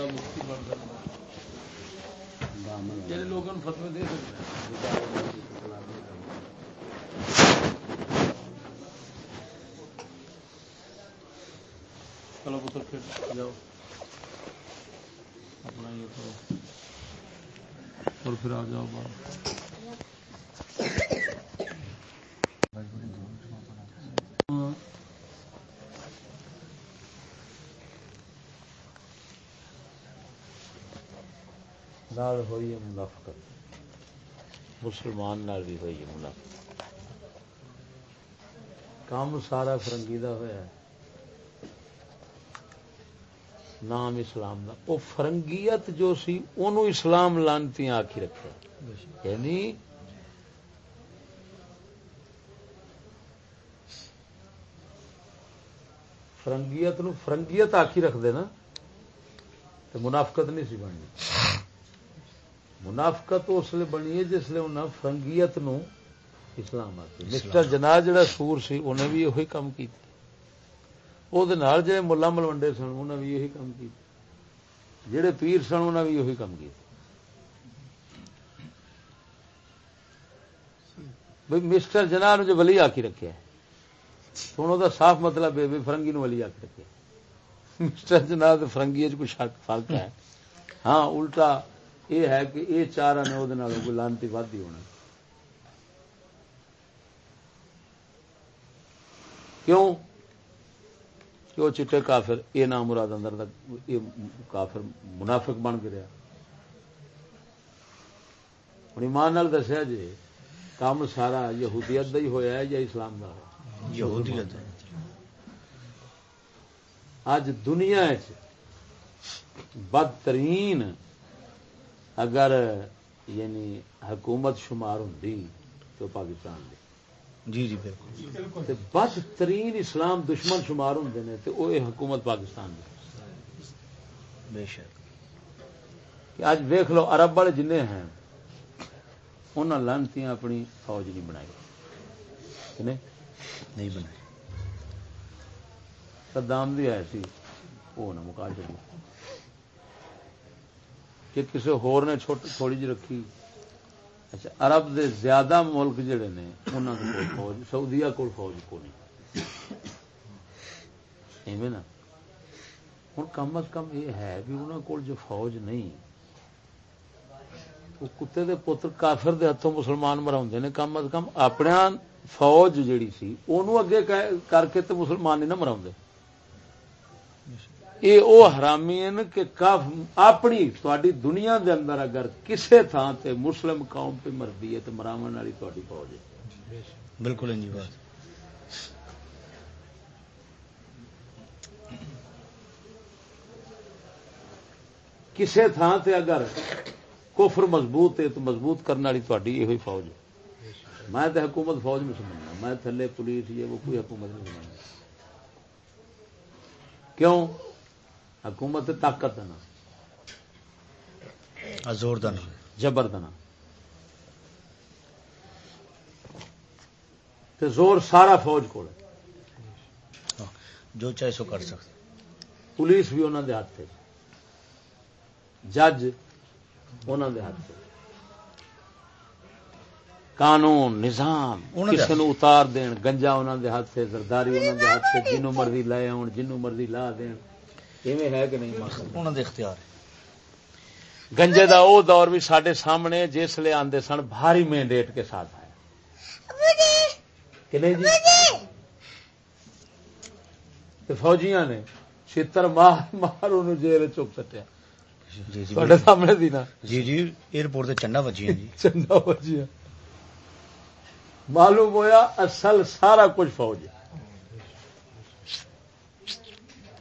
کا مفتی بن سکتا جن لوگ فتوے دے سکتے چلو پتر، پھر جاؤ۔ اپنا یہ کرو۔ اور پھر آ جاؤ باہر۔ نال ہوئی ہے منافقت۔ مسلمان نال بھی ہوئی ہے منافقت۔ کام سارا فرنگی دا ہوا ہے۔ نام اسلام دا وہ فرنگیت جو سی انہوں اسلام لانتی آخی رکھا یعنی فرنگیت نو فرنگیت آخی رکھ دے نا تو منافقت نہیں سی بننی۔ منافقت اس لیے بنی ہے جس لیے انہیں فرنگیت نو اسلام آتی مسٹر جنا جڑا سور سی انہیں بھی یہ کام کیا وہ جڑے ملا ملوڈے سن انہیں بھی یہی کام کیا جڑے پیر سن انہیں بھی یہی کام کیا بھائی مسٹر جنا جو ولی آکی رکھے ہوں وہ صاف مطلب ہے فرنگی نو ولی آکی رکھے مسٹر جنا فرنگی کچھ فرق ہے۔ ہاں الٹا یہ ہے کہ یہ چار نے وہ لانتی ود ہی ہونا کیوں کہ وہ چٹے کافر یہ نام مراد اندر یہ کافر منافق بن گیا ہوں ایمان دسیا جی کام سارا یہودیت کا ہی ہوا ہے یا اسلام کا یہودیت اج دنیا بدترین اگر یعنی حکومت شمار ہوں تو پاکستان دی۔ جی جی بالکل۔ بدترین اسلام دشمن شمار ہوں نے تو وہ حکومت پاکستان دی۔ بے شک۔ کہ اج ویخ لو ارب والے جن ہیں انہوں لانتی اپنی فوج نہیں بنائی۔ نہیں؟ بنائی۔ سدام دی ہے سی وہ نہ چکی کہ کسی ہور نے تھوڑی جی رکھی۔ اچھا عرب دے زیادہ ملک جڑے نے انہوں کو فوج سعودیا کو فوج کو نہیں ایویں نا۔ ہوں کم از کم یہ ہے بھی انہوں کو جو فوج نہیں، وہ کتے دے پتر کافر دے ہاتھوں مسلمان مرا نے۔ کم از کم اپنے فوج جیڑی سی انہوں اگے کر کے تو مسلمان نہیں نہ مرا یہ وہ حرامی کہ کف اپنی تاری دنیا دے اندر اگر کسے تھان تے مسلم قوم پہ مردی ہے تو مراو والی تاری فوج ہے۔ بالکل جی بات۔ کسے تھان تے اگر کفر مضبوط ہے تو مضبوط کرنے والی تاری یہ فوج ہے۔ میں تو حکومت فوج میں سمجھنا میں تھلے پولیس یہ وہ کوئی حکومت نہیں سمجھنا۔ کیوں؟ حکومت طاقت دینا زور دینا جبر دینا زور سارا فوج کو جو چاہے سو کر سکتے۔ پولیس بھی انہوں دے ہاتھ جج انہوں دے ہاتھ قانون نظام کسی نے اتار دین گنجا انہوں دے ہاتھ سے زرداری انہوں دے ہاتھ سے جنوں مرضی لے آن جنوں مرضی لا دین۔ ہے کہ نہیں انہوں نے اختیار گنجے دا او دور بھی سڈے سامنے جس لے آدھے سن بھاری مینڈیٹ کے ساتھ آیا۔ کہ نہیں جی؟ فوجیاں نے چتر مار مار ان جیل چک سٹیا۔ جی جی سامنے دی نا۔ جی جی ایئرپورٹ سے چنڈا بجیا جی۔ چنڈا بجیا معلوم ہویا اصل سارا کچھ فوج ہے۔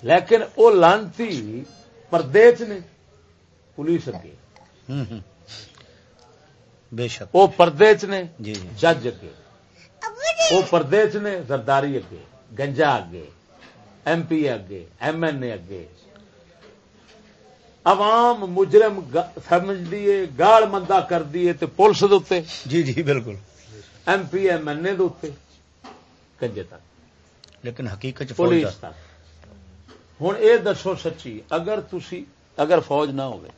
لیکن وہ لانتی پردے چ نے پولیس اگے۔ بے شک۔ وہ پردے چ نے جی جی۔ جج اگے۔ وہ پردے چ نے زرداری اگے گنجا اگے ایم پی اگے ایم این اے اگے۔ عوام مجرم سمجھ دیے گال مندا کر دیے تے پولیس دے جی جی بالکل۔ M P M N A دے گنجے تک۔ لیکن حقیقت پولیس تک۔ ہوں یہ دسو سچی اگر تھی اگر فوج نہ ہوئے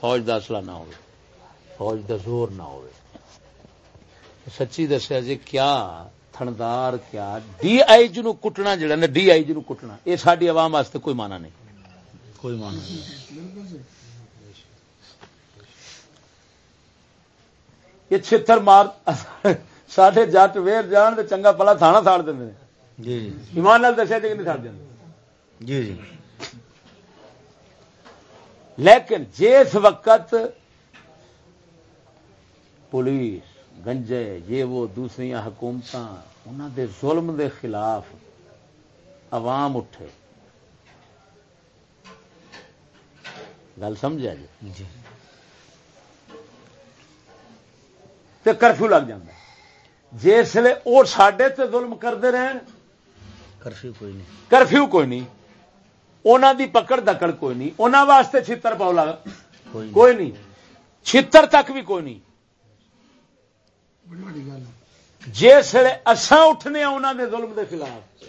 فوج دا اصلہ نہ ہوئے فوج دا زور نہ ہوئے سچی دسیا جی کیا تھندار کیا ڈی آئی جی نو کٹنا جڑا نا ڈی آئی جی نو کٹنا یہ ساری عوام واسطے کوئی مانا نہیں۔ کوئی مان نہیں۔ یہ چھتر مار ساڈے جٹ ویر جان تے چنگا پلا تھانا ساڑ دیں جی۔ ایمان نال دسیا جی کہ نہیں ساڑ دیں جی جی۔ لیکن جس وقت پولیس گنجے یہ وہ دوسری حکومت انہوں دے ظلم دے خلاف عوام اٹھے۔ گل سمجھا جی؟ جی۔ تے کرفیو لگ جاتا جسے وہ سڈے تے ظلم کرتے رہن کرفیو کوئی نہیں۔ کرفیو کوئی نہیں۔ انہوں دی پکڑ دکڑ کوئی نہیں انہوں واسطے چھتر پاؤ لگ کوئی نہیں۔ چھتر تک بھی کوئی نہیں۔ جسے اساں اٹھنے انہوں دے ظلم دے خلاف۔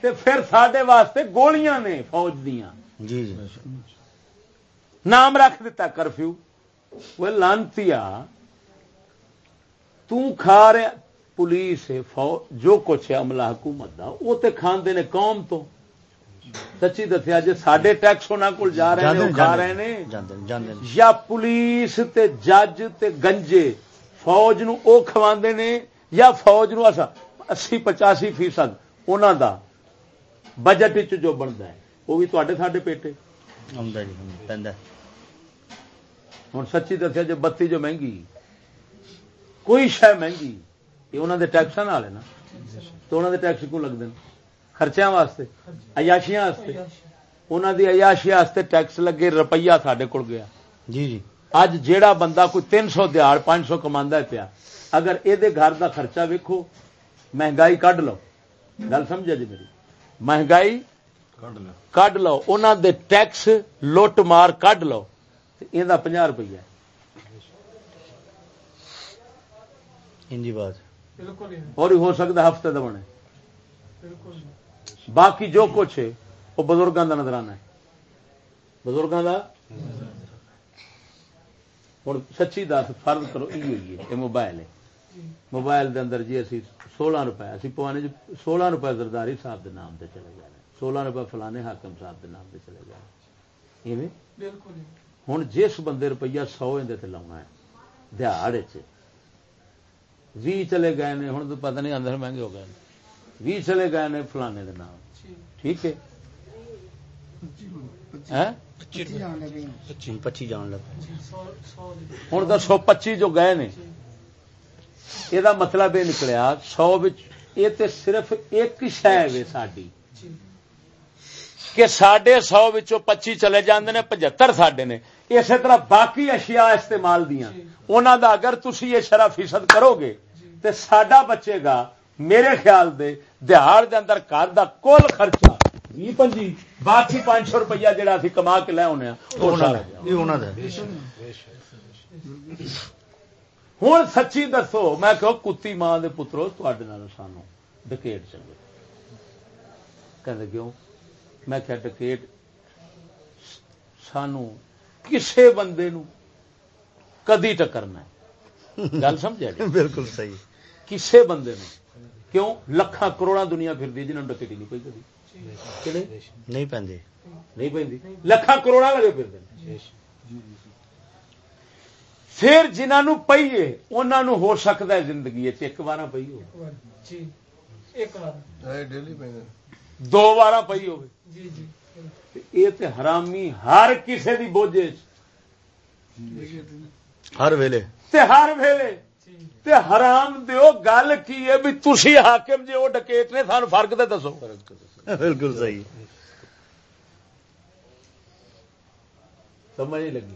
تے پھر سڈے واسطے گولیاں نے فوج دیاں۔ جی جی۔ نام رکھ دیتا کرفیو۔ وہ لانتی کھا رہا پولیس جو کچھ ہے عملہ حکومت دا۔ وہ تے کھاندے نے قوم تو۔ سچی دسیا جی سڈے ٹیکس انہوں کو جا رہے ہیں کھا رہے ہیں یا پولیس تے جج تے گنجے فوج نو او کھواندے نے یا فوج نو اسی پچاسی فیصد انہوں دا بجٹ جو بنتا ہے وہ بھی تے ساڈے پیٹے ہوں سچی دسیا جی بتی جو مہنگی کوئی شہ مہنگی یہ انہوں دے ٹیکس والے نا تو انہوں دے ٹیکس کو لگتے ہیں خرچیاں واسطے عیاشیاں واسطے۔ انہوں دی عیاشی واسطے ٹیکس لگے روپیہ ساڈے کول گیا۔ جی جی۔ اج جیڑا بندہ کوئی تین سو دیہڑ پانچ سو کما پیا اگر یہ گھر دا خرچہ ویکو مہنگائی کڈ لو۔ گل سمجھا جی میری؟ مہنگائی کڈ لو۔ انہوں دے ٹیکس لٹ مار کڈ لو۔ یہ پناہ روپیہ اور ہو سکتا ہفتے کا بنے باقی جو کچھ ہے وہ بزرگوں کا نظرانہ ہے۔ بزرگوں کا ہوں سچی دس فرض کرو یہ موبائل ہے۔ موبائل دے اندر جی اسی سولہ روپے اسی پوانے جی سولہ روپے زرداری صاحب دے نام دے چلے گئے سولہ روپے فلانے حاکم صاحب دے نام دے چلے ایویں؟ ہوں جس بندے روپیہ سو اندر لاؤنا ہے دہاڑ بھی چلے گئے ہوں تو پتہ نہیں اندر مہنگے ہو گئے بھی چلے گئے نے فلانے دے نام۔ ٹھیک ہے؟ پچی جان لگ ہوں دسو پچی جو گئے نے یہ مطلب یہ نکلیا سو یہ تے صرف ایک شہ ہے ساری کہ سڈے سو پچی چلے جاندے نے پچہتر سڈے نے۔ اسی طرح باقی اشیاء استعمال دیا انہوں دا اگر تھی یہ شرح فیصد کرو گے تو سڈا بچے گا میرے خیال دے دہاڑ دے اندر گھر دا کل خرچہ بھی پنجی باقی پانچ سو روپیہ جہاں اسی کما کے لے دا ہوں سچی دسو میں کہ کتی ماں دے پترو تے سانو ڈکیٹ چلے کہ کیوں؟ میں کیا ڈکیٹ سانو کسے بندے نو کدی ٹکرنا گل سمجھا جی؟ بالکل صحیح۔ کسے بندے نو۔ کیوں لکھاں کروڑا دنیا پھر دی جنہوں ڈکیٹی نہیں پی کدی؟ نہیں پیندے نہیں پہ لکھاں کروڑا لگے پھر پھر جنہوں پیے انہوں ہو سکتا ہے زندگی ایک بار پی ہو دو بار پی ہو یہ تے حرامی ہر کسے دی بوجھے ہر ویلے۔ تے ہر ویلے۔ تے حرام دیو گل کی ہے بھی تسی حاکم جی وہ ڈکیٹ نے سان فرق تے دسو۔ بالکل صحیح۔ سمجھ نہیں لگی۔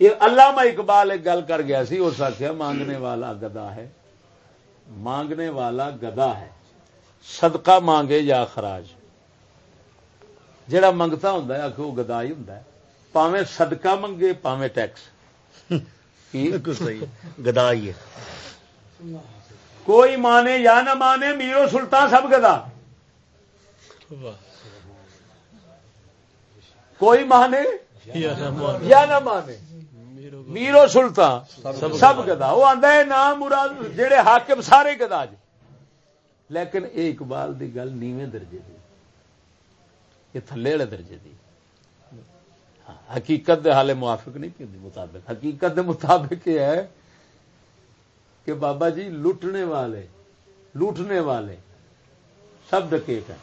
یہ علامہ اقبال ایک گل کر گیا سی اس آخیا مانگنے والا گدا ہے۔ مانگنے والا گدا ہے۔ صدقہ مانگے یا خراج جڑا منگتا ہوں آخ وہ گدا ہی ہوں پاوے صدقہ منگے پاوے ٹیکس۔ گدا ہی ہے۔ کوئی مانے یا نہ مانے میرو سلطان سب گدا۔ کوئی مانے یا نہ مانے میرو سلطان سب گدا۔ وہ آتا ہے نام مراد جہے حاکم سارے گدا جی لیکن یہ اقبال دی گل نیویں درجے دی یہ تھلے والے درجے دی۔ ہاں، حقیقت دے حالے موافق نہیں پی مطابق۔ حقیقت دے مطابق یہ ہے کہ بابا جی لوٹنے والے لوٹنے والے سب ڈکیٹ ہیں۔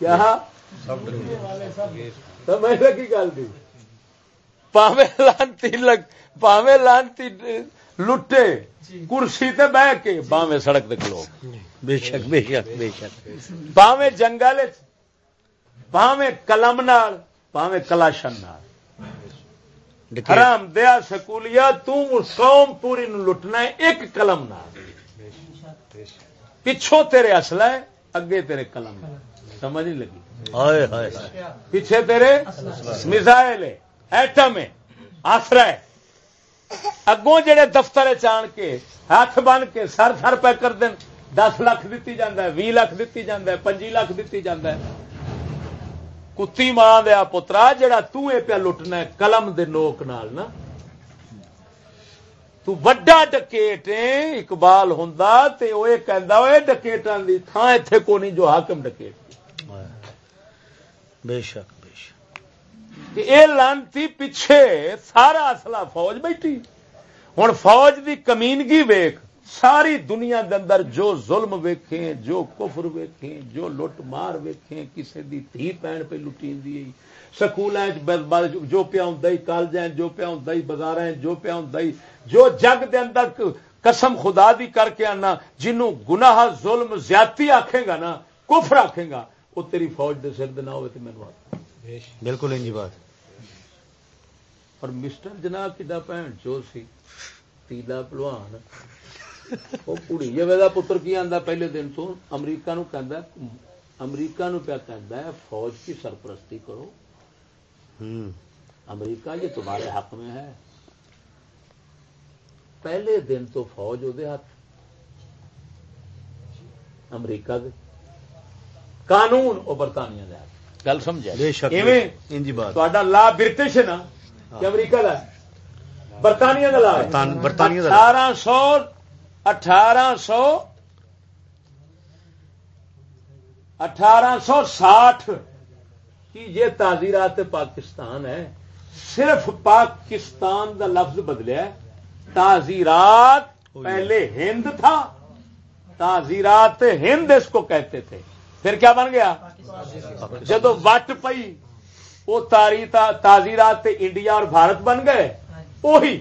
کیا؟ سمجھ لگی گل دی؟ پاوے لانتی لگ پاوے لانتی لٹے کرسی تے بہ کے باوے سڑک تے کھلو بے شک بے شک بے شک۔ باوے جنگل باوے قلم نال باوے کلاشن حرام دیا سکولیا تم قوم پوری نو لٹنا ہے ایک قلم نال۔ پچھوں تیرے اصلہ ہے اگے تیرے قلم سمجھ نہیں لگی؟ پیچھے تیرے میزائل ہے ایٹم ہے آسرا ہے۔ اگوں جڑے دفتر چان کے ہاتھ بن کے سر سر پہ کر دین دس لاکھ دیتی جاندہ ہے بھی لاکھ دیتی جاندہ ہے پنجی لاکھ دیتی جاندہ ہے۔ کتی ماں دیا پترا جڑا تو اے پیا لٹنا قلم دے نوک نال نا تو وڈا ڈکیٹ اقبال تے او یہ کہندا اوے ڈکیٹاں دی تھاں ایتھے کو نہیں جو حاکم ڈکیٹ۔ بے شک بے شک کہ اے لانتی پیچھے سارا اصلہ فوج بیٹھی ہوں فوج دی کمینگی ویک ساری دنیا دے اندر جو ظلم ویکھیں جو کفر ویکھیں جو لٹ مار ویکھیں کسے دی تھی پین پہ لٹین دی سکول جو پیا ہوں کالج جو پیا ہوں بازار جو پیا ہوں جو جگ دے اندر قسم خدا دی کر کے آنا جنوں گناہ ظلم زیادتی آکھے گا نا کفر آکھے گا وہ تیری فوج دے سر دے نہ ہوئے تو مینو آ بالکل انجی بات۔ اور مسٹر جناب کدا بھن چو سی تیلا پلوان۔ وہ کڑی پتر کی آندا پہلے دن تو امریکہ نو امریکہ نو پیا کہندا ہے فوج کی سرپرستی کرو امریکہ یہ تمہارے حق میں ہے پہلے دن تو فوج وہ ہاتھ امریکہ دے قانون وہ برطانیہ دے ہاتھ گل سمجھا لا برٹش ہے نا کہ امریکہ کا برطانیہ کا لا برطانیہ۔ اٹھارہ سو اٹھارہ سو اٹھارہ سو ساٹھ کی یہ تعزیرات پاکستان ہے صرف پاکستان کا لفظ بدلیا تعزیرات پہلے ہند تھا تعزیرات ہند اس کو کہتے تھے۔ پھر کیا بن گیا؟ جدو وٹ پئی وہ تعزیرات انڈیا اور بھارت بن گئے۔ وہی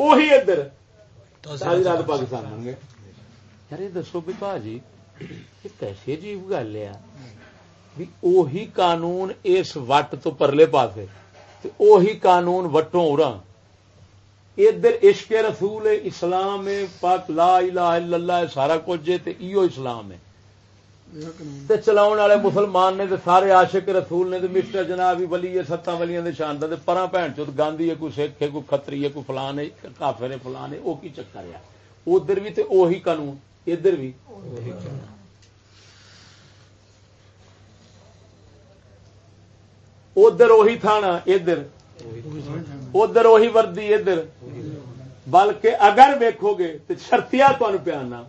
وہی ادھر تعزیرات پاکستان بن گئے یار یہ دسو بھی جی یہ کیسی عجیب گل ہے بھی اوہی قانون اس وٹ تو پرلے پاسے اوہی قانون وٹوں ارا ادھر عشق رسول اسلام پاک لا الہ الا اللہ سارا کچھ ہے تے ایو اسلام ہے تے چلاؤن والے مسلمان نے تے سارے عاشق رسول نے تے مسٹر جناب ولی ہے ستاں ولیاں دے شان دا تے پراں بہن چوت گاندھی ہے کوئی سکھ ہے کوئی کھتری ہے کوئی فلان ہے کافر ہے فلان ہے او کی چکر ہے؟ ادھر بھی تے اوہی قانون ادھر بھی۔ ادھر وہی تھانا ادھر۔ ادھر وہی وردی ادھر۔ بلکہ اگر ویکو گے تو شرطیا تمہیں پیانا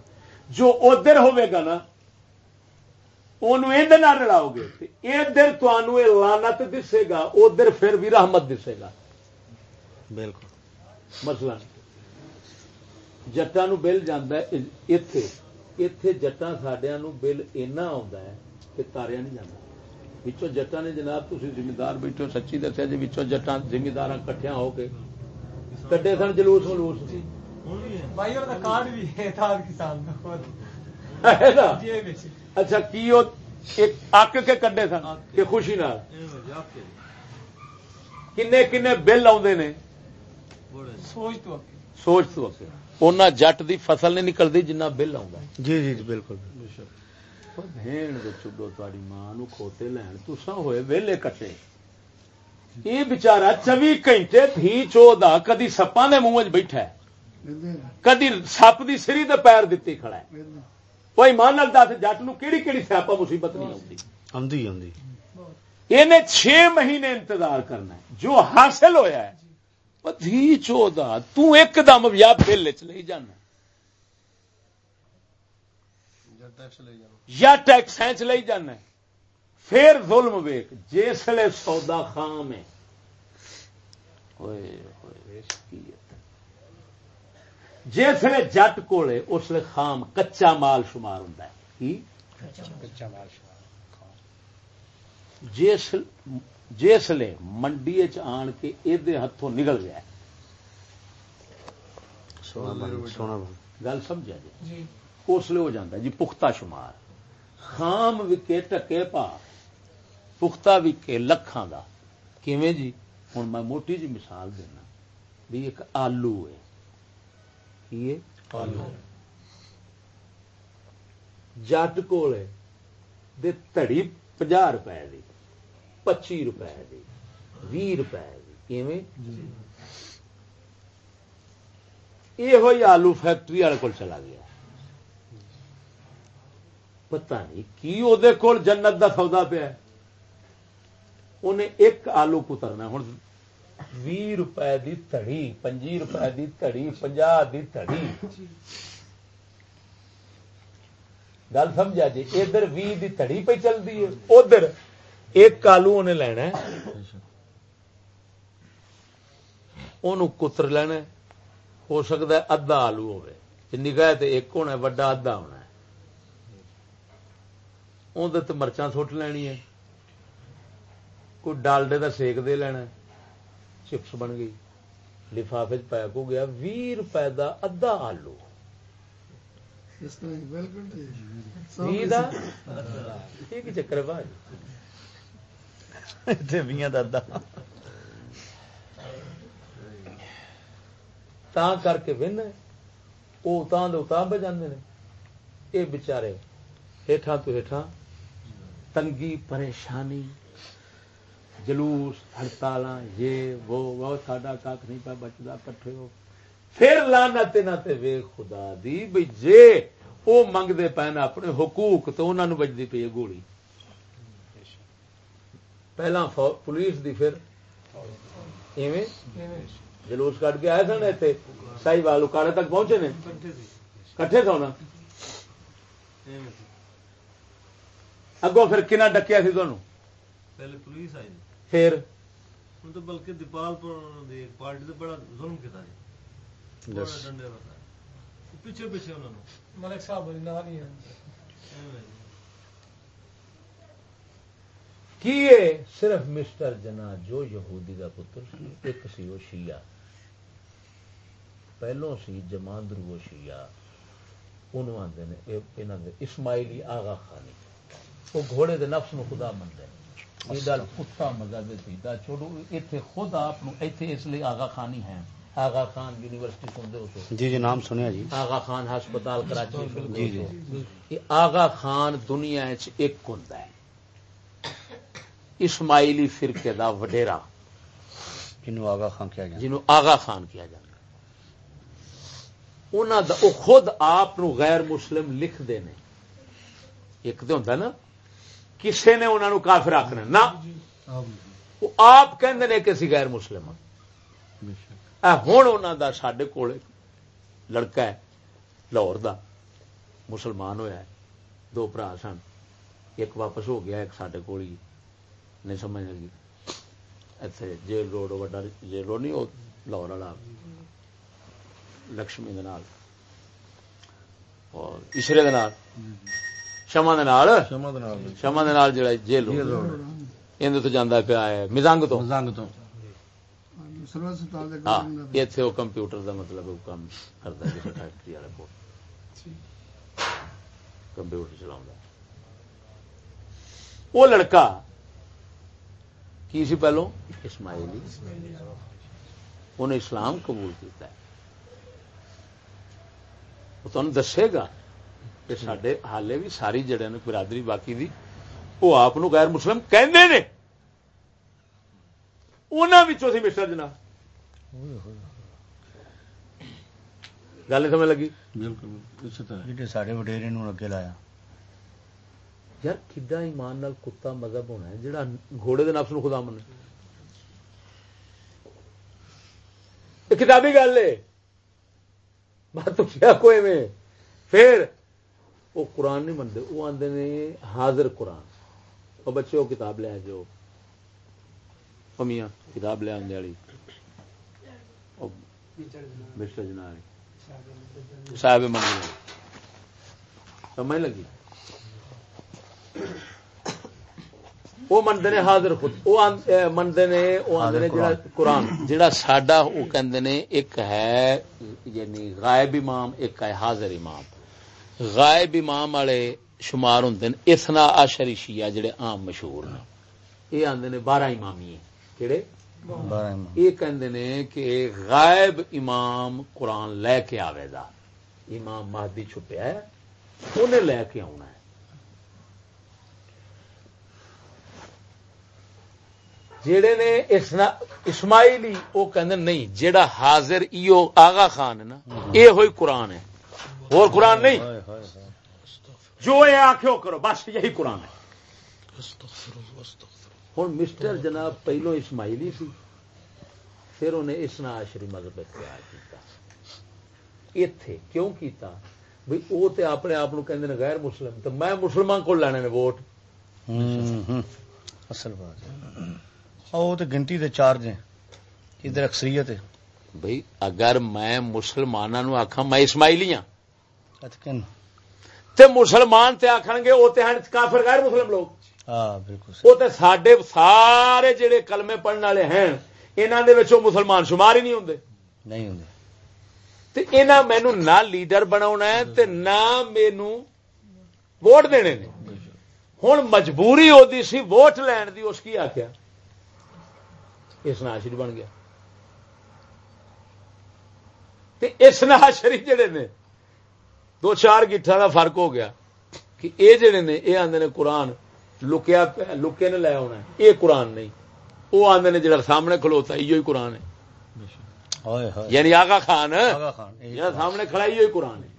جو ادھر ہوے گا نا رلاؤ گے ادھر تمہیں لانت دسے گا ادھر پھر بھی رحمت دسے گا بالکل مسئلہ جٹان بل جانا اتے اتے جٹان سڈیا بل اینا آ کہ تاریا نہیں جانا پچھوں جٹان نے جناب تھی زمیندار بیٹھو سچی دسیا جی پچھوں جٹان زمیندار کٹھیا ہو کے کٹے سن جلوس ملوس بھائی اور کارڈ بھی ہے اچھا کی اک کے کڈے سن کہ خوشی نال؟ کنے کنے بل آدھے نے؟ سوچ تو سوچ تو اُنہ جٹ دی فصل نہیں نکلتی جنہ بل آ جی جی جی بالکل۔ بھین چڈو تاری ماں نو کھوتے لین تسا ہوئے ویلے کٹے۔ یہ بچارا چوی گھنٹے تھی چودہ کدی سپاں دے منہ بیٹھا ہے۔ کدی سپ دی سری دے پیر دتی کھڑا ہے۔ کوئی مان نال دس جٹ نو کیڑی کیڑی سیاپا مصیبت نہیں آتی انہیں چھ مہینے انتظار کرنا ہے۔ جو حاصل ہویا ہے۔ پتھی چودہ تو ایک دم یا بل چ لے جانا یا ٹیکس چ لے جانا ہے۔ پھر ظلم ویک جسے سودا خام ہے ہوئے ہوئے کی ہے جسے جٹ کولے اس لیے خام کچا مال شمار ہوں جس جسے منڈی آن کے یہ ہاتھوں نکل گیا گل سمجھا جی؟ جی۔ اس لیے ہو جاتا جی پختہ شمار۔ خام وکے ٹکے پا پختہ وکے لکھاں دا۔ کیویں جی؟ ہوں میں موٹی جی مثال دینا بھی ایک آلو ہے۔ کی ہے آلو جٹ کول دے تڑی پنجا روپے دی پچی روپے دی بھی روپے دی کیویں؟ یہ ہوئی آلو فیکٹری والے کول چلا گیا۔ پتہ نہیں کی وہ جنت دا سودا پیا انہیں ایک آلو کترنا ہوں بھی روپے دی تڑی پنجی روپے دی تڑی پنجا دی تڑی گل سمجھا جی ادھر بھی دی تڑی پہ چلتی ہے ادھر ایک آلو انہیں لینا ہے انہوں کتر لینا ہے ہو سکتا ہے ادھا آلو ہوے نگاہ تے ایک ہونا ہے وڈا ادھا ہونا ہے اندر تو مرچاں سٹ لینی ہے کوئی ڈالڈے دا سیک دے لینا ہے چپس بن گئی۔ لفافے پیک ہو گیا بھی روپے دا ادھا آلو۔ چکر تا کر کے ون وہ اتاں دے اتاں پہ جاندے نے۔ یہ بچارے ہیٹھاں تو ہیٹھاں تنگی پریشانی جلوس ہڑتال یہ وہ وہ ساڈا کھ نہیں پا بچتا کٹھے ہو پھر لانت نہ تے وے خدا دی بھئی جے وہ منگتے پے نا اپنے حقوق تو انہوں نے بجتی پی ہے گولی پہلا پولیس دی پھر ایویں جلوس کٹ کے آئے سن اتنے سائی والو کاڑے تک پہنچے نے کٹھے تھا اگوں پھر کنا ڈکیا سی تمہوں پہلے پولیس آئی پھر تو بلکہ دیپال پارٹی سے بڑا ظلم کیا جی۔ ڈنڈے پیچھے پیچھے انہوں نے۔ ملک صاحب علی نہ نہیں ہے ایویں۔ کیے صرف مسٹر جنا جو یہودی کا پتر سی ایک سی وہ شیعہ۔ پہلو سی جماندرو وہ شیعہ۔ انہوں دے اسماعیلی آغا خانی۔ وہ گھوڑے دے نفس نو خدا منتے ہیں کتا مذہب چھوڑو ایتھے خود آپ ایتھے اس لیے آغا خانی ہے آغا خان یونیورسٹی سن دے ہو جی جی نام سنیا جی۔ آغا خان ہسپتال کراچی جی جی یہ آغا خان دنیا ایک ہوندا ہے۔ اسماعیلی فرقے دا وڈیرا۔ جنوں آگا خان کیا جائے جنہوں آغا خان کیا انہاں دا وہ خود آپ نو غیر مسلم لکھ دے نے۔ ایک تو ہوندا نا؟ کسے نے انہاں نو کافر آکھنا نہ. وہ آپ کہندے نے کہ اسی غیر مسلم ہاں۔ اے ہن دا ساڈے کول لڑکا ہے، لاہور دا، مسلمان ہویا ہے۔ دو بھرا سن۔ ایک واپس ہو گیا، ایک ساڈے کول ہی نہیں سمجھ لگی۔ اتنے جیل روڈ وڈا جیل روڈ نہیں وہ لاہور والا۔ لکشمی دے نال۔ اور اشرے دے نال۔ شما شما دے نال جڑا جیل اندر تو جانا پیا ہے مزنگ تو تو ہاں اتنے وہ کمپیوٹر دا مطلب وہ کام کرتا ہے جیسے فیکٹری والے کو کمپیوٹر چلا وہ لڑکا کی سی پہلو اسماعیلی انہیں اسلام قبول کیتا ہے وہ تمہیں دسے گا سڈے حالے بھی ساری جڑے نے برادری باقی دی وہ آپ غیر مسلم کہ مسٹر جناب گل سمجھ لگی بالکل لایا یار کدا ایمان کتا مذہب ہونا ہے گھوڑے دے نفس نو خدا من کتابی گل ہے کوئی میں پھر وہ قرآن نہیں منتے وہ آتے نے حاضر قرآن۔ اور بچے وہ کتاب لے جو امیاں کتاب لیا آدھے والی صاحب سمجھ لگی؟ وہ منتے نے حاضر خود وہ منتے نے وہ آدھے نے قرآن۔ جڑا ساڈا وہ کہندے نے ایک ہے یعنی غائب امام ایک ہے حاضر امام۔ غائب امام والے شمار ہوں اسنا آشری شیعہ جڑے عام مشہور ہیں یہ آدھے نے بارہ امامی کہڑے یہ نے کہ غائب امام قرآن لے کے آوے گا امام مہدی چھپیا ہے انہیں لے کے آنا ہے۔ جڑے نے اسماعیلی وہ کہندے نہیں جڑا حاضر ایو آغا خان ہے نا ہاں۔ یہ ہوئی قرآن ہے۔ اور قرآن نہیں۔ جو یہ آخو کرو بس یہی قرآن ہے۔ ہوں مسٹر جناب پہلو اسماعیلی سی پھر انہیں اسنا آشری مذہب اختیار اتے کیوں کیتا؟ بھئی وہ تے اپنے آپ کہندے غیر مسلم تو میں مسلمان کو لینے نے ووٹ۔ اصل بات وہ تو گنتی دے چارج ہیں۔ ادھر اکثریت ہے؟ بھئی اگر میں مسلمانوں آکھاں میں اسماعیلی ہاں۔ تے مسلمان تے آخ گے وہ تے ہیں کافر غیر مسلم لوگ۔ وہ تے ساڈے سارے جڑے کلمے پڑھنے والے ہیں انہاں دے وچوں مسلمان شمار ہی نہیں ہوں نہیں ہوندے۔ تے نہ لیڈر بنا ہے ووٹ دینے نے۔ ہوں مجبوری وہ سی ووٹ لین کی اس کی آخیا اس ناشر بن گیا۔ تے اس ناشری جڑے نے دو چار گیٹا کا فرق ہو گیا کہ یہ جڑے نے یہ آدھے نے قرآن لکیا لکے نے لے آنا یہ قرآن نہیں۔ وہ آدھے نے جڑا سامنے کھلوتا یہ قرآن ہے۔ یعنی آگا خان۔ یعنی سامنے کھڑا یہ قرآن ہے۔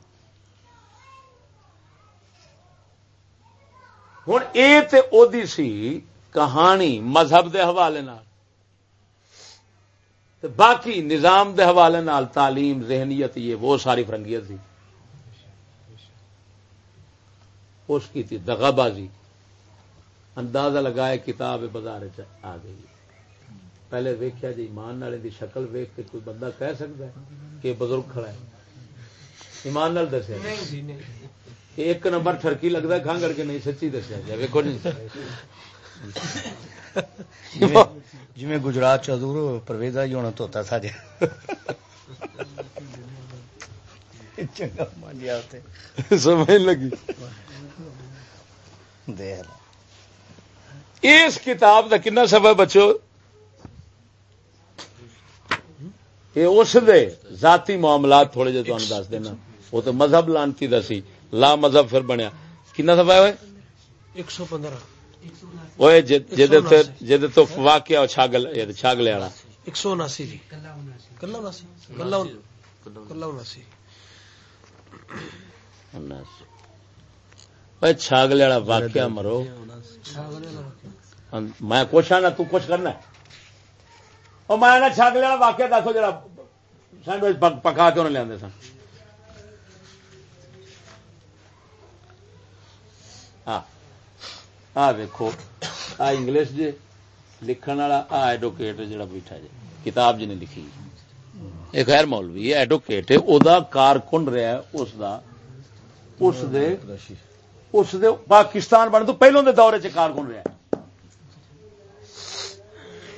ہوں یہ تو سی کہانی مذہب دے حوالے نال باقی نظام دے حوالے نال تعلیم ذہنیت یہ وہ ساری فرنگیت تھی اس کی تھی دغا بازی۔ اندازہ لگایا کتاب بازار آ گئی۔ پہلے ویکیا جی ایمان والے دی شکل ویک کے کوئی بندہ کہہ سکتا ہے کہ بزرگ کھڑا ہے۔ ایمان نال دسیا ایک نمبر ٹھرکی لگتا ہے کھانگڑ کے نہیں سچی دسیا جائے۔ ویکو جی۔ جی گجرات چور پرویز آئی ہونا توتا سا چنگا مانیا لگی۔ اس کتاب کا کنا سبب بچو؟ یہ اس دے ذاتی معاملات تھوڑے جے تمہیں دس دینا۔ وہ تو مذہب لانتی دا سی۔ لا مذہب پھر بنیا۔ کنا سبب ہے ایک سو پندرہ۔ جہد تو واقعہ چھاگل چھاگلے والا۔ ایک سو اناسی جی۔ اناسی۔ اناسی۔ وہ چھاگلے والا واقعہ مرو میں کچھ آنا تو کچھ کرنا اور میں نہ چھاگلے والا واقعہ دسو جڑا سینڈوچ پک- پکا کے انہیں لے سن ہاں آ دیکھو آ انگلش جی لکھن والا آ ایڈوکیٹ جڑا بیٹھا جی کتاب جی نے لکھی یہ خیر مولوی ہے ایڈوکیٹ ہے دا کارکن رہا ہے اس دا اس دے اس دے پاکستان بن تو پہلوں دے دورے چ کارکن رہا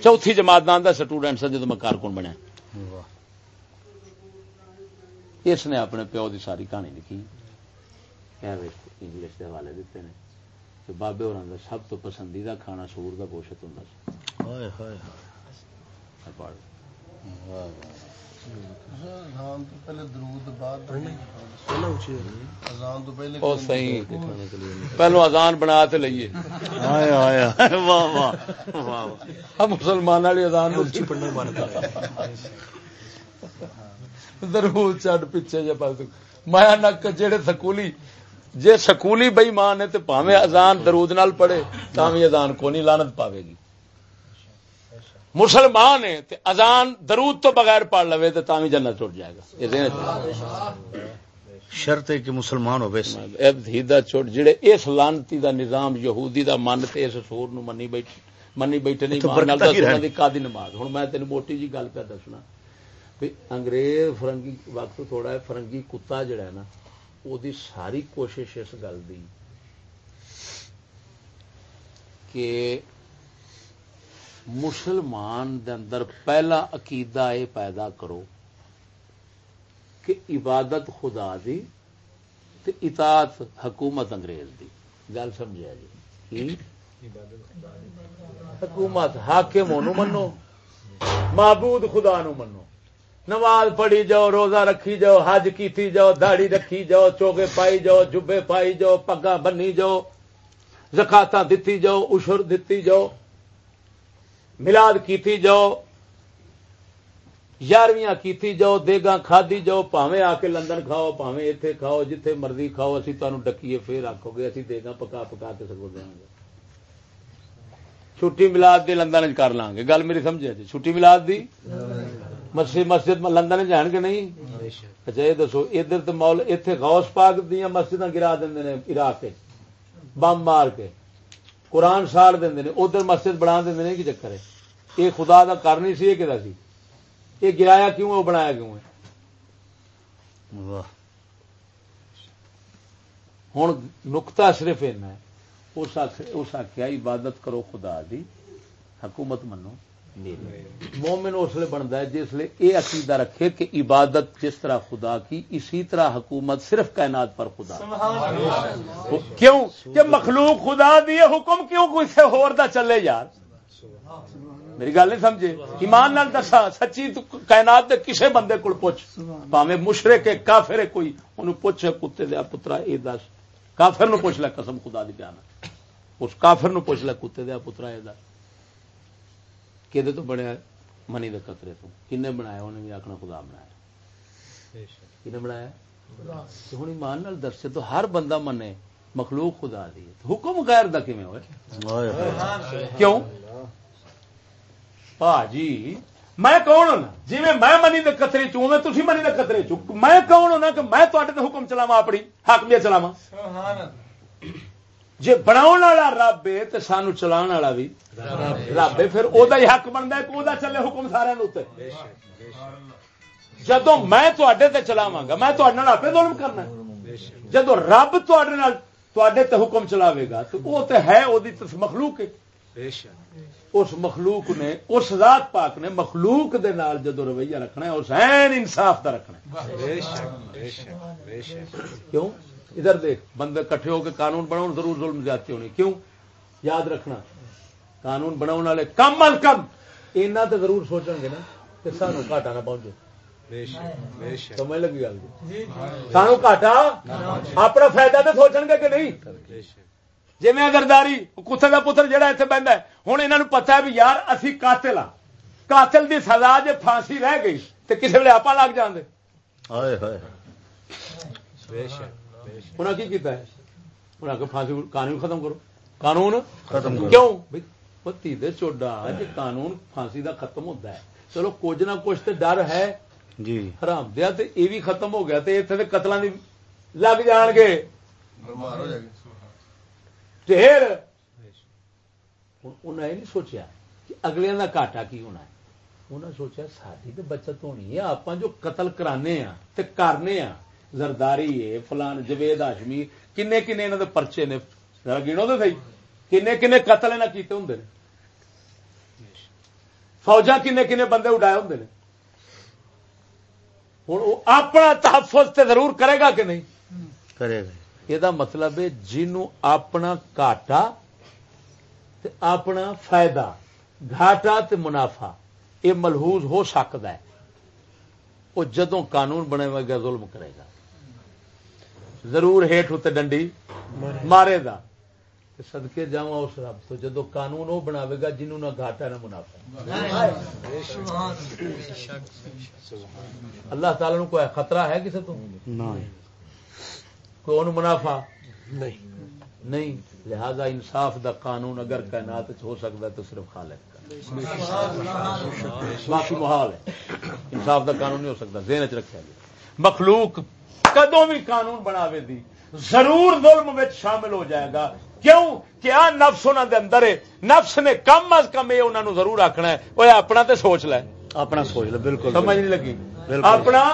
چوتھی جماعت نام دا سٹوڈنٹ سے جدو میں کارکن بنیا اس نے اپنے پیو دی ساری کہانی لکھی۔ اے ویکھو، انگلش دے حوالے دیتے ہیں کہ بابے اور سب تو پسندیدہ کھانا سور دا گوشت ہوں ہائے ہائے پڑھ اذان تو پہلے درود بعد کلہ اونچی ہے؟ اذان تو پہلے او صحیح۔ پہلو اذان بنا تے لئیے۔ ہائے ہائے ہائے واہ واہ واہ واہ۔ ہم مسلمان والی اذان اونچی پڑھنا درود چڈ پیچھے جا پاس۔ میں نہ جڑے سکولی جے سکولی بئیمان ہے تو پاویں اذان درود نال پڑھے تاویں اذان کو نہیں لانت پاوے گی۔ مسلمان ہے تے اذان درود تو بغیر پڑھ لوے تو تاویں جنت ٹوٹ جائے گا۔ شرط ہے کہ مسلمان ہوے اے دھیدا چھوٹ جڑے اس لانتی دا نظام یہودی دا من تے اس سور نو منی بیٹھے منی بیٹھے نہیں مان نال۔ دی قاضی نماز ہن میں تینوں موٹی جی گل پہ دسنا بھی انگریز فرنگی وقت تھوڑا ہے فرنگی کتا جڑا ہے نا او دی ساری کوشش اس گل دی کہ مسلمان دے اندر پہلا عقیدہ یہ پیدا کرو کہ عبادت خدا دی تے اطاعت حکومت انگریز دی۔ گل سمجھا جی؟ کی؟ حکومت حاکم انہوں منو، معبود خدا نو منو۔ نماز پڑھی جاؤ، روزہ رکھی جاؤ، حج کیتی جاؤ، داڑھی رکھی جاؤ، چوگے پائی جاؤ، جبے پائی جاؤ، پگا بنی جاؤ زکاتا دتی جاؤ اشر دتی جاؤ۔ ملاد کیتی جاؤ، یارویاں کیتی جاؤ، دیگاں کھادی جاؤ، پاویں آ کے لندن کھاؤ، پاویں ایتھے کھاؤ، جتھے مرضی کھاؤ، اسی تانوں ڈکیے پھر آکھو گے، اسی دیگاں پکا پکا کے سگو دیاں گے چھٹی ملاد دی لندن کر لیں گے گل میری سمجھے جی؟ چھٹی ملاد دی؟ مسجد مسجد لندن جان گے نہیں؟ اچھا یہ دسو، ادھر تو مول، ایتھے غوث پاک دیاں مسجداں گرا دیندے نے عراق کے بم مار کے۔ قرآن ساڑ نے ادھر مسجد بنا نے کی چکر ہے؟ یہ خدا دا کر نہیں سی یہ سی؟ یہ گرایا کیوں ہے وہ بنایا کیوں ہے؟ ہوں نقتا صرف اینا ہے اس آخ- اس آخیا عبادت کرو خدا دی حکومت منو۔ مومن اس لیے بنتا ہے جس لیے یہ عقیدہ رکھے کہ عبادت جس طرح خدا کی اسی طرح حکومت صرف کائنات پر خدا۔ کی۔ کیوں؟ کہ مخلوق خدا دی ہے، حکم کیوں کوئی سے ہور دا چلے یار؟ میری گل نہیں سمجھے؟ ایمان نال دسا سچی تو کائنات دے کسے بندے کو پوچھ۔ پاویں مشرک ہے کافر ہے کوئی انہوں پوچھ کتے دیا پترا اے دس۔ کافر نو پوچھ لے قسم خدا دی بیان اس کافر نو پوچھ لے کتے دیا پترا اے دس۔ کہ تو بنیا منی دے قطرے تو؟ کنے بنایا انہیں بھی آخنا خدا بنایا۔ کنے بنایا؟ ہوں ایمان نال دسے تو ہر بندہ منے مخلوق خدا دی حکم غیر دا کیویں ہوئے؟ کیوں؟ جی میں کون ہونا؟ جی میں منی دے قطرے چوں میں تھی منی دے قطرے چوں؟ میں کون ہونا کہ میں تے حکم چلاوا اپنی؟ حاکمیت چلاوا جی بنا رب ہے تو سانو چلا بھی رب ہے۔ پھر وہ حق بنتا ہے کہ وہ چلے حکم سارے جدو میں تے چلاوا گا میں آپ ظلم کرنا جدو رب تے تے حکم چلاوے گا تو وہ تو ہے وہ مخلوق ہے۔ اس مخلوق نے اس ذات پاک نے مخلوق دے نال جدو رویہ رکھنا ہے اس این انصاف دا رکھنا ہے۔ کیوں؟ ادھر دیکھ بندے کٹھے ہو کے قانون بناؤ ضرور ظلم زیادتی ہونی۔ کیوں؟ یاد رکھنا قانون بناؤ والے کم از کم اینا تو ضرور سوچیں گے نا کہ سانو گھاٹا نہ پہنچے۔ سمجھ لگی گل جی؟ سانو گھاٹا اپنا فائدہ تو سوچن گے کہ نہیں؟ جی میں گرداری کتے کا پتر جہاں اتنے بہتا ہے ہوں یہاں پتا ہے بھی یار اسی قاتل ہاں۔ قاتل دی سزا جی پھانسی رہ گئی تو کسی ویلے آپ لگ جاندے۔ انہیں کی کیتا ہے؟ انہیں کہ پھانسی قانون ختم کرو۔ قانون ختم۔ کیوں؟ وہ تیدے چوڈا جی قانون پھانسی دا ختم ہوتا ہے۔ چلو کچھ نہ کچھ تو ڈر ہے۔ جی۔ حرام دیا تے یہ بھی ختم ہو گیا تے اتنے تے قتلاں دی لگ جان گے۔ بیمار ہو جائے گی۔ ڈھیر ہن انہیں یہ نہیں سوچیا کہ اگلے کا گھاٹا کی ہونا ہے۔ انہیں سوچا ساری تو بچت ہونی ہے۔ آپ جو قتل کرانے ہاں تے کرنے ہاں زرداری ہے فلان جوید ہاشمی کنے کنے انہوں دے پرچے نے ذرا گنو تو صحیح کنے کنے قتل انہیں کیتے ہوں فوجا کنے کنے بندے اڈائے ہوں ہوں وہ اپنا تحفظ تے ضرور کرے گا کہ نہیں؟ کرے گا۔ یہ مطلب ہے جنوں اپنا گاٹا تے اپنا فائدہ گھاٹا تے منافع یہ ملحوظ ہو سکتا ہے۔ وہ جدوں قانون بنے گا ظلم کرے گا۔ ضرور ہیٹ ہوتے ڈنڈی مارے گا سدکے جا اس رب تو جدو قانون وہ بناوے گا جنہوں نہ گھاٹا نہ منافع۔ اللہ تعالی نو کوئی خطرہ ہے کسی تو؟ کوئی منافع؟ نہیں۔ لہذا انصاف دا قانون اگر کائنات ہو سکتا ہے تو صرف خالق کا۔ باقی محال ہے۔ انصاف دا قانون نہیں ہو سکتا ذہن چ رکھا جائے۔ مخلوق کدوں بھی قانون بناوے دی ضرور ظلم وچ شامل ہو جائے گا۔ کیوں؟ کہ آ نفس انہوں دے اندر ہے۔ نفس نے کم از کم یہ انہوں نے ضرور آخنا ہے۔ وہ اپنا تے سوچ لے۔ اپنا سوچ لو بالکل سمجھ نہیں لگی۔ اپنا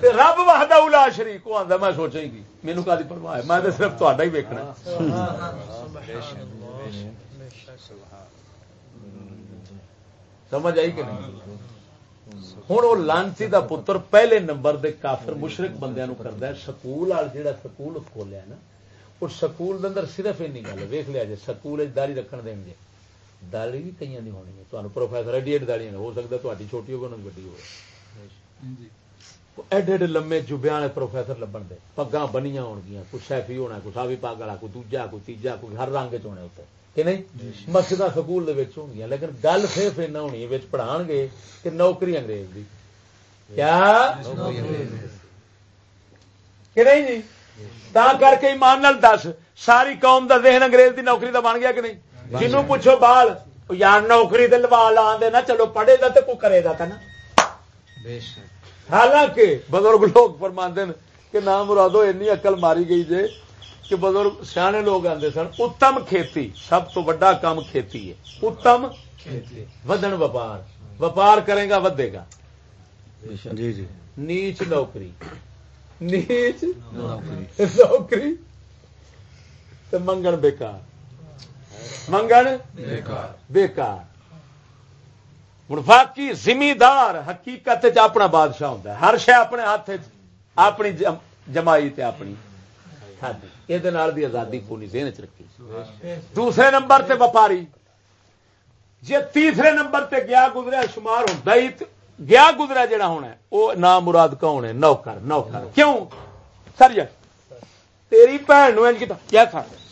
تے رب وحدہ الا شریک آندا میں سوچیں گی مینوں کادی پرواہ ہے میں تے صرف تہاڈا ہی ویکھنا سمجھ آئی کہ نہیں؟ ہوں وہ لانسی دا پتر پہلے نمبر دے کافر مشرق بندیاں نو کردا ہے سکول جہاں سکول کھولیا نا وہ سکول دے اندر صرف اینی گل ہے ویکھ لیا جے سکول داڑھی رکھن دیں گے داڑھی بھی کئی دی ہونی ہے تمہیں پروفیسر ایڈی ایڈی داڑھی ہو سکتا تاری چھوٹی ہوگی انہوں وڈی ہو ایڈے ایڈے لمے جبیا والے پروفیسر لبن دے پگاں بنیاں ہون گیا کوئی سیفی ہونا کوئی ساوی پگ والا کوئی دوجا کوئی تیجا کوئی ہر رنگ چ ہونے اتنے کہ نہیں? مسجد سکول ہوں لیکن گل صرف ایسا ہونی ہے پڑھا گے کہ نوکری انگریز دی۔ کیا؟ کہ نہیں جی؟ تا کر کے ایمان نال دس ساری قوم دا ذہن انگریز دی نوکری دا بن گیا کہ نہیں؟ جنوں پوچھو بال یار نوکری دے لوا لا دے نا چلو پڑھے گا تو کوئی کرے گا تا نا۔ حالانکہ بزرگ لوگ فرماندے کہ نام مرادو اینی اقل ماری گئی جے کہ بزرگ سیانے لوگ آتے سن اتم کھیتی سب تو بڑا کام کھیتی ہے۔ اتم ودن وپار۔ وپار کرے گا ودے گا۔ جی جی۔ نیچ نوکری۔ نیچ نوکری۔ تو منگن بیکار۔ منگن بیکار۔ ہوں زمیندار حقیقت اپنا بادشاہ ہوتا ہے۔ ہر شہ اپنے ہاتھ اپنی جم- جمائی تے اپنی۔ یہ آزادی پوری دین چ رکھی دوسرے نمبر تے وپاری۔ جی تیسرے نمبر تے گیا گزرا شمار ہوتا ہی گیا گزرا جڑا ہونا ہے وہ نام مراد کون ہے؟ نوکر نوکر۔ کیوں؟ سر جی تیری بھن کیا سر؟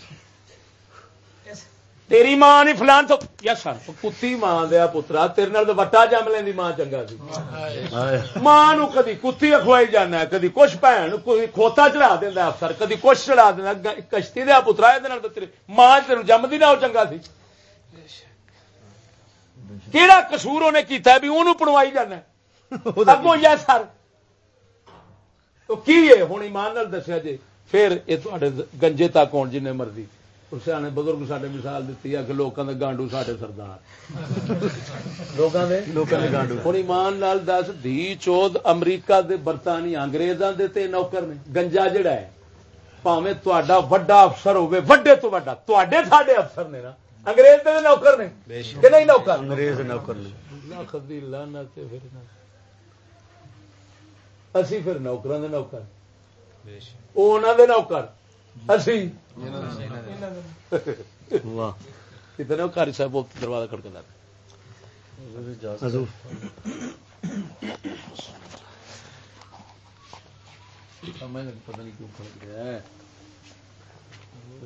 تیری ماں نہیں فلان تو یس سر. کتی ماں دیا پترا تیرے نال وٹا جم لینی ماں چنگا سی۔ ماں نو کدی کتی اخوائی جانا کدی کچھ بھن کوئی کھوتا چڑھا دینا افسر کدی کچھ چڑھا دینا کشتی دیا پترا یہ ماں تین جمدی نہ وہ چنگا سی۔ کہڑا قصور انہیں کیتا ہے بھی انہوں پڑوائی جانا؟ اگوں یس سر؟ تو کی ہے؟ ہوں ایمان نال دسیا جی پھر یہ تے گنجے تک آن جن مرضی۔ سیانے بزرگ سارے مثال دیتی ہے کہ لوگوں کے گانڈو سارے سردار۔ گانڈو۔ ہوں ایمان نال دس دھی چود امریکہ دے برطانیہ انگریزاں دے تے نوکر نے۔ گنجا جڑا ہے پاویں تہاڈا وڈا افسر ہوے وڈے تو وڈا تواڈے ساڈے افسر نے نا۔ انگریز دے نوکر نے کہ نہیں نوکر؟ انگریز نوکر نے۔ پھر اسی پھر نوکراں دے نوکر۔ او انہاں دے نوکر۔ اسی۔ کتنے قاری صاحب دروازہ کھڑکدا حضور۔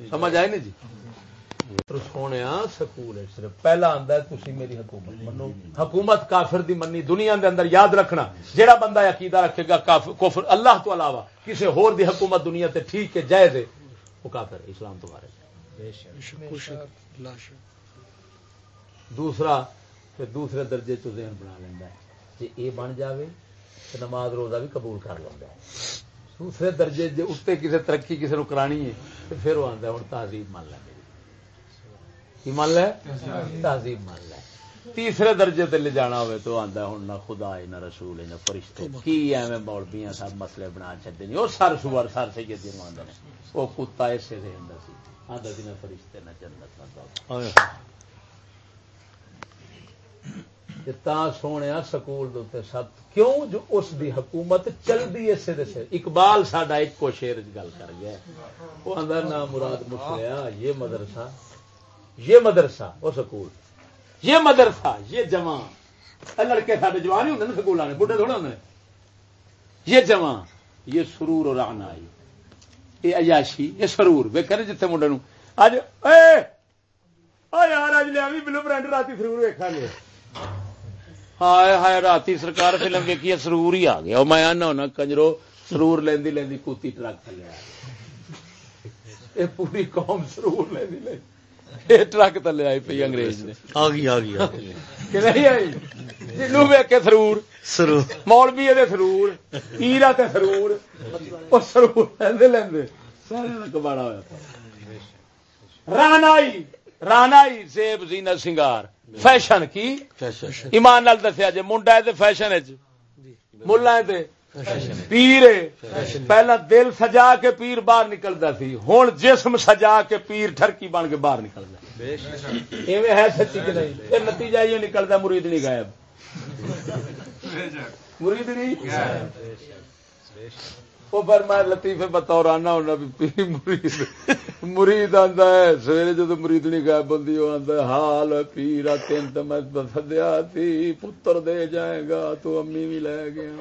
سمجھ آئی نہیں جی؟ سونے سکول صرف پہلا آندا ہے تسی میری حکومت منو حکومت کافر دی منی دنیا دے اندر یاد رکھنا جیڑا بندہ عقیدہ رکھے گا کافر کفر اللہ تو علاوہ کسی ہور دی حکومت دنیا تے ٹھیک ہے جائز ہے وہ کافر ہے، اسلام تو بارے دوسرا پھر دوسرے درجے چ ذہن بنا لینا ہے جی یہ بن جاوے تو نماز روزہ بھی قبول کر لینا ہے دوسرے درجے جی اتنے کسی ترقی کسی نے کرانی ہے تو پھر وہ آتا ہے ہوں تہذیب مان لے میری کی مان لے؟ تہذیب۔ مان لے۔ تیسرے درجے تے لے جانا ہوئے تو آتا ہوں نہ خدا ہے نہ رسول ہے نہ فرشتے۔ کی ایویں مولبیاں سب مسئلے بنا چڈے نہیں وہ سر سور سر سید جی آدھے وہ کتا اسے دے ہوں سی۔ آدھا سی نہ فرشتے نہ جنت نہ تے تاں سونے سکول دے سب کیوں جو اس دی حکومت چلدی اسے دے سے؟ اقبال ساڈا ایک کو شیر وچ گل کر گیا۔ وہ اندر نام مراد مسلیا یہ مدرسہ۔ یہ مدرسہ وہ سکول۔ یہ مدرسہ، یہ جوان لڑکے ساڈے جوان ہی ہوندے نا سکول والے؟ بڈھے تھوڑا ہوندے یہ جوان یہ سرور اور رعنائی یہ عیاشی، یہ سرور۔ ویکھے نا جتھے منڈے اج اے! یار اج لیا بھی بلو برانڈ راتی سرور ویکھا لے ہائے ہائے، راتی سرکار فلم ویکھی سرور ہی آ گیا۔ میں آنا ہونا، کنجرو، سرور لیندی لیندی، کوتی ٹرک تھلے یہ پوری قوم سرور لے دی ٹرک تلے آئی پی انگریز نے آ گئی آ گئی کہ نہیں آئی جنوں ویک کے سرور سرو مولوی سرور پیرا تے سرور سرور لیندے لیندے سارے دا کباڑا ہویا رانائی رانائی زیب زینت سنگار فیشن کی ایمان نال دسیا جے منڈا ہے تے فیشن وچ ملا ہے تے پیر پہلا دل سجا کے پیر باہر نکلدا سی ہن جسم سجا کے پیر ٹھرکی بن کے باہر نکلدا ایویں ہے سچی کہ نہیں؟ پھر نتیجہ یہ نکلدا مرید نہیں غائب۔ مرید نہیں؟ وہ پر میں لطیفے بطور آنا ہونا بھی مرید مرید آندا ہے سویرے جدو مرید نہیں غائب ہوندی وہ آندا ہے حال پیرا تین تو میں سدیا تھی پتر دے جائے گا تو امی بھی لے گیا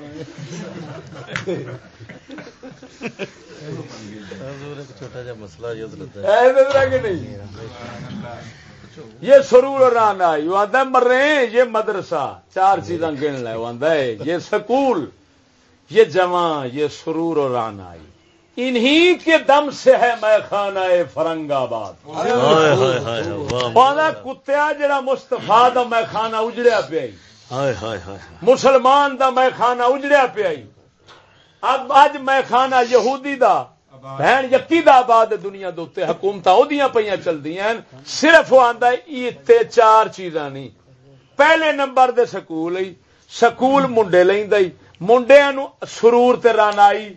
چھوٹا جا مسئلہ یہ نہیں یہ سرور اور ران آئی وہ آتا ہے مر رہے ہیں یہ مدرسہ چار چیزاں گن لے وہ آتا ہے یہ سکول یہ جوان یہ سرور اور ران آئی انہی کے دم سے ہے میں خانہ فرنگ آباد۔ کتیا جڑا مستفا دا میں خانہ اجڑیا پیا مسلمان دا میں خانہ اجڑیا پیا اب اج میں خانہ یہودی دا بہن یقی دا آباد دنیا دے حکومت وہ پہ چلتی ہیں۔ صرف وہ آتا ہے چار چیزاں نہیں۔ پہلے نمبر دے سکول سکول منڈے لینا منڈیا نو سرور تے رانائی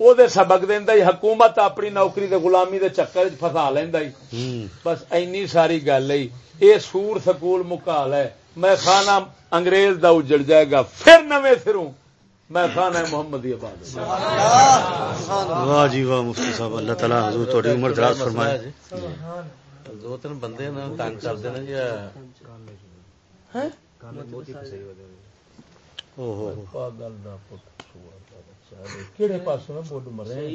وہ سبق دینا ہی حکومت اپنی نوکری دے غلامی دے چکر چ فسا لینا ہی ہوں بس اینی ساری گل ہے یہ سور سکول مکال ہے میں خانہ انگریز دا اجڑ جائے گا پھر نویں سروں میں خانہ محمد آباد واہ جی واہ مفتی صاحب اللہ تعالیٰ حضور تھوڑی عمر دراز فرمائے دو تین بندے نا تنگ کرتے ہیں او ہو ہو کہڑے پاس بوڈ مرے